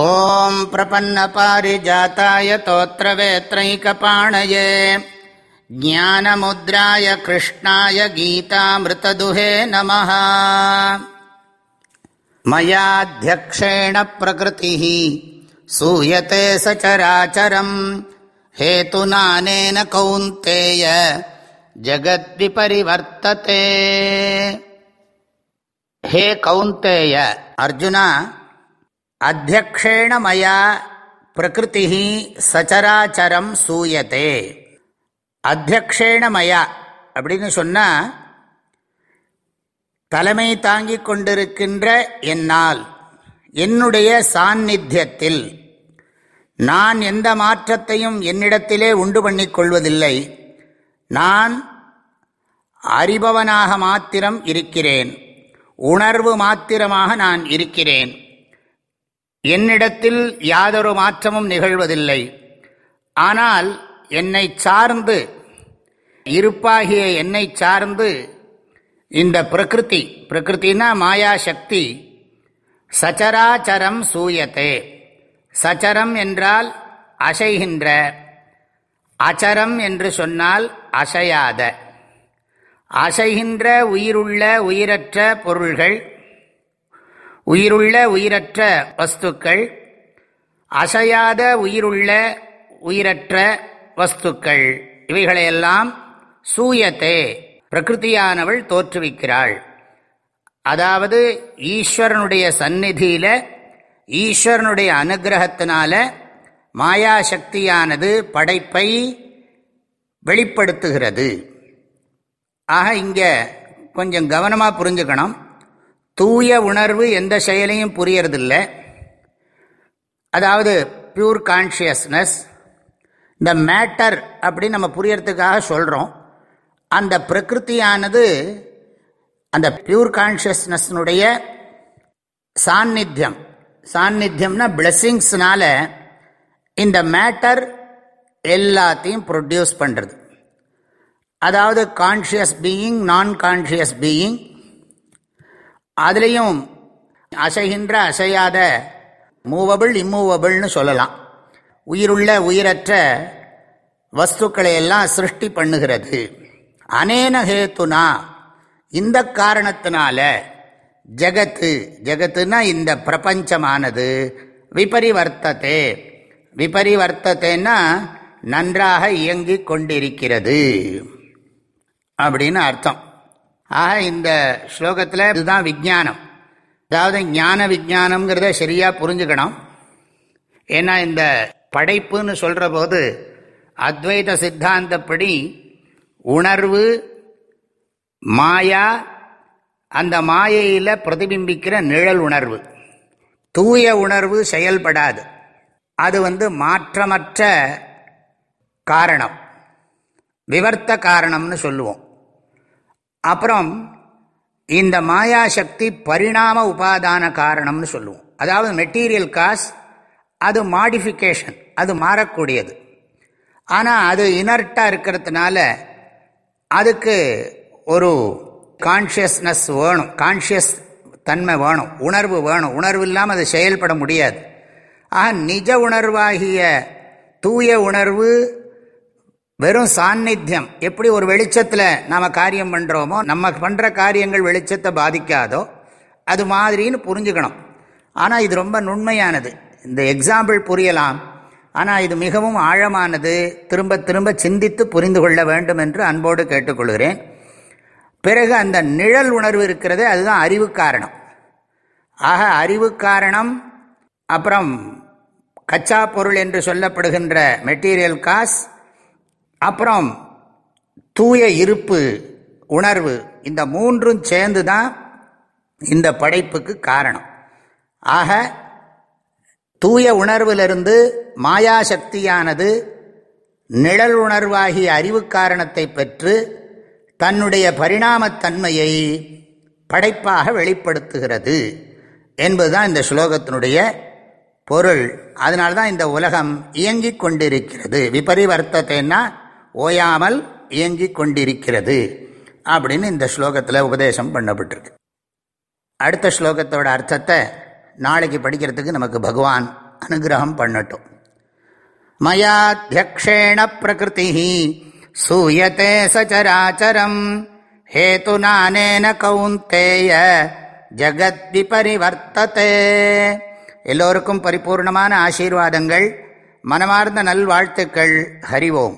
ॐ प्रपन्नपारिजाताय तोत्रवेत्रैकपाणये ज्ञानमुद्राय कृष्णाय गीतामृतदुहे नमः मयाध्यक्षेण प्रकृतिः सूयते सचराचरम् हेतुनानेन कौन्तेय जगद्विपरिवर्तते हे कौन्तेय अर्जुना அத்தியக்ஷேண மயா பிரகிருதி சச்சராச்சரம் சூயத்தே அத்தியக்ஷேண மயா அப்படின்னு சொன்னால் தலைமை தாங்கிக் கொண்டிருக்கின்ற என்னால் என்னுடைய சாநித்தியத்தில். நான் எந்த மாற்றத்தையும் என்னிடத்திலே உண்டு பண்ணிக் கொள்வதில்லை. நான் அறிபவனாக மாத்திரம் இருக்கிறேன். உணர்வு மாத்திரமாக நான் இருக்கிறேன். என்னிடத்தில் யாதொரு மாற்றமும் நிகழ்வதில்லை. ஆனால் என்னை சார்ந்து இருப்பாகிய என்னை சார்ந்து இந்த பிரகிருதி பிரகிருத்தினா மாயாசக்தி சச்சராச்சரம் சூயத்தே. சச்சரம் என்றால் அசைகின்ற அச்சரம் என்று சொன்னால் அசையாத. அசைகின்ற உயிருள்ள உயிரற்ற பொருள்கள் உயிருள்ள உயிரற்ற வஸ்துக்கள் அசையாத உயிருள்ள உயிரற்ற வஸ்துக்கள் இவைகளையெல்லாம் சூயத்தே பிரகிருதியானவள் தோற்றுவிக்கிறாள். அதாவது ஈஸ்வரனுடைய சந்நிதியில் ஈஸ்வரனுடைய அனுகிரகத்தினால மாயாசக்தியானது படைப்பை வெளிப்படுத்துகிறது. ஆக இங்கே கொஞ்சம் கவனமாக புரிஞ்சுக்கணும். தூய உணர்வு எந்த செயலையும் புரியறதில்லை. அதாவது பியூர் கான்ஷியஸ்னஸ் இந்த மேட்டர் அப்படின்னு நம்ம புரியறதுக்காக சொல்கிறோம் அந்த பிரகிருத்தியானது அந்த பியூர் கான்ஷியஸ்னஸ்னுடைய சாநித்தியம். சாநித்தியம்னா பிளெஸ்ஸிங்ஸ்னால இந்த மேட்டர் எல்லாத்தையும் ப்ரொடியூஸ் பண்ணுறது அதாவது கான்ஷியஸ் பீயிங் நான் கான்ஷியஸ் பீயிங் அதுலேயும் அசைகின்ற அசையாத மூவபிள் இம்மூவபிள்னு சொல்லலாம். உயிருள்ள உயிரற்ற வஸ்துக்களை எல்லாம் சிருஷ்டி பண்ணுகிறது. அனேன ஹேத்துனா இந்த காரணத்தினால ஜகத்து ஜகத்துனா இந்த பிரபஞ்சமானது. விபரிவர்த்ததே. விபரிவர்த்தத்தைன்னா நன்றாக இயங்கிக் கொண்டிருக்கிறது. அப்படின்னு அர்த்தம். ஆக இந்த ஸ்லோகத்தில் இதுதான் விஜானம் அதாவது ஞான விஜானம்ங்கிறத சரியாக புரிஞ்சுக்கணும். ஏன்னா இந்த படைப்புன்னு சொல்கிற போது அத்வைத சித்தாந்தப்படி உணர்வு மாயா அந்த மாயையில் பிரதிபிம்பிக்கிற நிழல் உணர்வு. தூய உணர்வு செயல்படாது. அது வந்து மாற்றமற்ற காரணம். விவர்த்த காரணம்னு சொல்லுவோம். அப்புறம் இந்த மாயாசக்தி பரிணாம உபாதான காரணம்னு சொல்லுவோம். அதாவது மெட்டீரியல் காஸ் அது மாடிஃபிகேஷன் அது மாறக்கூடியது. ஆனால் அது இனர்ட்டாக இருக்கிறதுனால அதுக்கு ஒரு கான்ஷியஸ்னஸ் வேணும். கான்ஷியஸ் தன்மை வேணும். உணர்வு வேணும். உணர்வு இல்லாமல் அது செயல்பட முடியாது. ஆக நிஜ உணர்வாகிய தூய உணர்வு வெறும் சாநித்தியம். எப்படி ஒரு வெளிச்சத்தில் நாம் காரியம் பண்ணுறோமோ நம்ம பண்ணுற காரியங்கள் வெளிச்சத்தை பாதிக்காதோ அது மாதிரின்னு புரிஞ்சுக்கணும். ஆனால் இது ரொம்ப நுண்மையானது. இந்த எக்ஸாம்பிள் புரியலாம். ஆனால் இது மிகவும் ஆழமானது. திரும்ப திரும்ப சிந்தித்து புரிந்து கொள்ள வேண்டும் என்று அன்போடு கேட்டுக்கொள்கிறேன். பிறகு அந்த நிழல் உணர்வு இருக்கிறது அதுதான் அறிவு காரணம். ஆக அறிவு காரணம் அப்புறம் கச்சா பொருள் என்று சொல்லப்படுகின்ற மெட்டீரியல் காஸ் அப்புறம் தூய இருப்பு உணர்வு இந்த மூன்றும் சேர்ந்து தான் இந்த படைப்புக்கு காரணம். ஆக தூய உணர்விலிருந்து மாயாசக்தியானது நிழல் உணர்வாகிய அறிவு காரணத்தை பெற்று தன்னுடைய பரிணாமத்தன்மையை படைப்பாக வெளிப்படுத்துகிறது என்பதுதான் இந்த ஸ்லோகத்தினுடைய பொருள். அதனால்தான் இந்த உலகம் இயங்கிக் கொண்டிருக்கிறது. விபரிவர்த்தத்தைன்னா ஓயாமல் இயங்கிக் கொண்டிருக்கிறது அப்படின்னு இந்த ஸ்லோகத்தில் உபதேசம் பண்ணப்பட்டிருக்கு. அடுத்த ஸ்லோகத்தோட அர்த்தத்தை நாளைக்கு படிக்கிறதுக்கு நமக்கு பகவான் அனுகிரகம் பண்ணட்டும். மயாத்தியக்ஷேண பிரகிருதி சூயத்தே சச்சராச்சரம் ஹேதுநானேன கவுந்தேய ஜகத்வி பரிவர்த்ததே. எல்லோருக்கும் பரிபூர்ணமான ஆசீர்வாதங்கள் மனமார்ந்த நல்வாழ்த்துக்கள் ஹரிவோம்